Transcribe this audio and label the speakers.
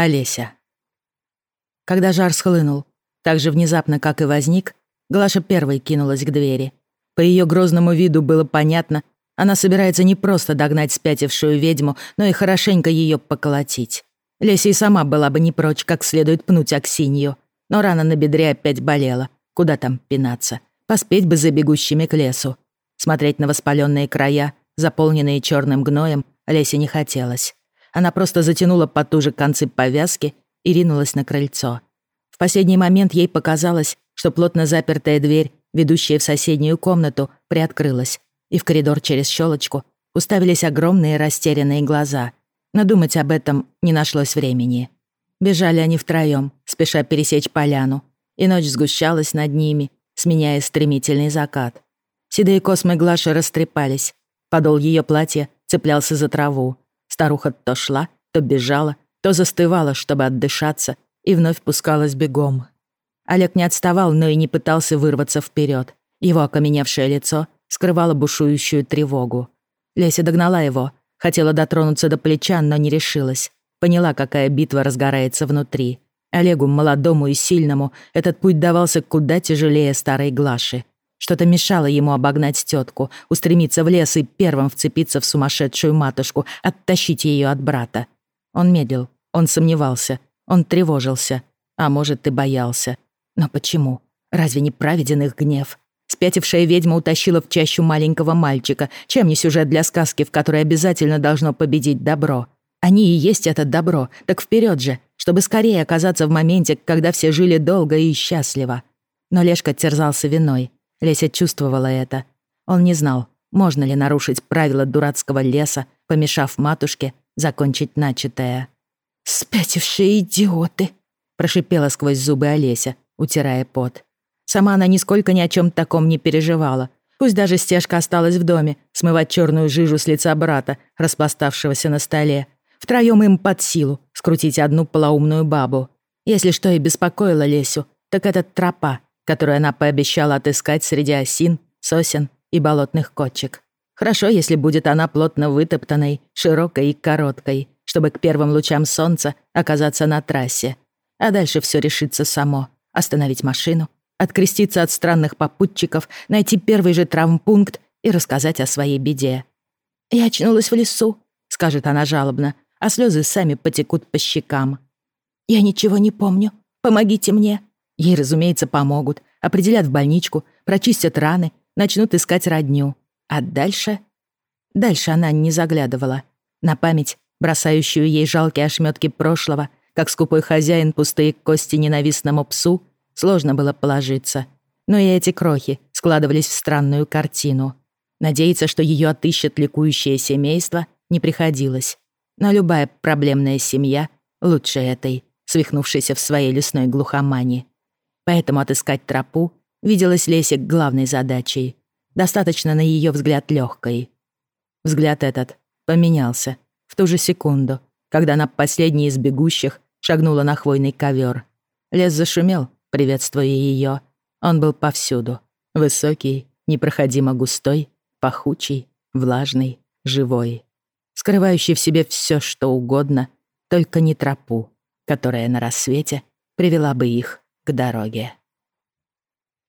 Speaker 1: Олеся. Когда жар схлынул, так же внезапно, как и возник, Глаша первой кинулась к двери. По ее грозному виду было понятно, она собирается не просто догнать спятившую ведьму, но и хорошенько ее поколотить. Леся и сама была бы не прочь, как следует пнуть Аксинью, но рана на бедре опять болела. Куда там пинаться? Поспеть бы за бегущими к лесу. Смотреть на воспаленные края, заполненные черным гноем, Лесе не хотелось. Она просто затянула потуже концы повязки и ринулась на крыльцо. В последний момент ей показалось, что плотно запертая дверь, ведущая в соседнюю комнату, приоткрылась, и в коридор через щелочку уставились огромные растерянные глаза. Но думать об этом не нашлось времени. Бежали они втроём, спеша пересечь поляну, и ночь сгущалась над ними, сменяя стремительный закат. Седые космы Глаши растрепались, подол ее платья цеплялся за траву, Старуха то шла, то бежала, то застывала, чтобы отдышаться, и вновь пускалась бегом. Олег не отставал, но и не пытался вырваться вперед. Его окаменевшее лицо скрывало бушующую тревогу. Леся догнала его, хотела дотронуться до плеча, но не решилась. Поняла, какая битва разгорается внутри. Олегу, молодому и сильному, этот путь давался куда тяжелее старой Глаши. Что-то мешало ему обогнать тетку, устремиться в лес и первым вцепиться в сумасшедшую матушку, оттащить ее от брата. Он медлил, он сомневался, он тревожился, а может и боялся. Но почему? Разве не праведен их гнев? Спятившая ведьма утащила в чащу маленького мальчика. Чем не сюжет для сказки, в которой обязательно должно победить добро? Они и есть это добро, так вперед же, чтобы скорее оказаться в моменте, когда все жили долго и счастливо. Но Лешка терзался виной. Леся чувствовала это. Он не знал, можно ли нарушить правила дурацкого леса, помешав матушке закончить начатое. «Спятившие идиоты!» — прошипела сквозь зубы Олеся, утирая пот. Сама она нисколько ни о чем таком не переживала. Пусть даже стежка осталась в доме, смывать черную жижу с лица брата, распластавшегося на столе. Втроем им под силу скрутить одну полоумную бабу. Если что и беспокоило Лесю, так это тропа, которую она пообещала отыскать среди осин, сосен и болотных кочек. Хорошо, если будет она плотно вытоптанной, широкой и короткой, чтобы к первым лучам солнца оказаться на трассе. А дальше все решится само. Остановить машину, откреститься от странных попутчиков, найти первый же травмпункт и рассказать о своей беде. «Я очнулась в лесу», — скажет она жалобно, а слезы сами потекут по щекам. «Я ничего не помню. Помогите мне». Ей, разумеется, помогут, определят в больничку, прочистят раны, начнут искать родню. А дальше... Дальше она не заглядывала. На память, бросающую ей жалкие ошметки прошлого, как скупой хозяин пустые кости ненавистному псу, сложно было положиться. Но и эти крохи складывались в странную картину. Надеяться, что ее отыщет ликующее семейство, не приходилось. Но любая проблемная семья лучше этой, свихнувшейся в своей лесной глухомане. Поэтому отыскать тропу виделась Лесе главной задачей, достаточно на ее взгляд легкой. Взгляд этот поменялся в ту же секунду, когда она последней из бегущих шагнула на хвойный ковер. Лес зашумел, приветствуя ее. Он был повсюду. Высокий, непроходимо густой, пахучий, влажный, живой. Скрывающий в себе все, что угодно, только не тропу, которая на рассвете привела бы их к дороге.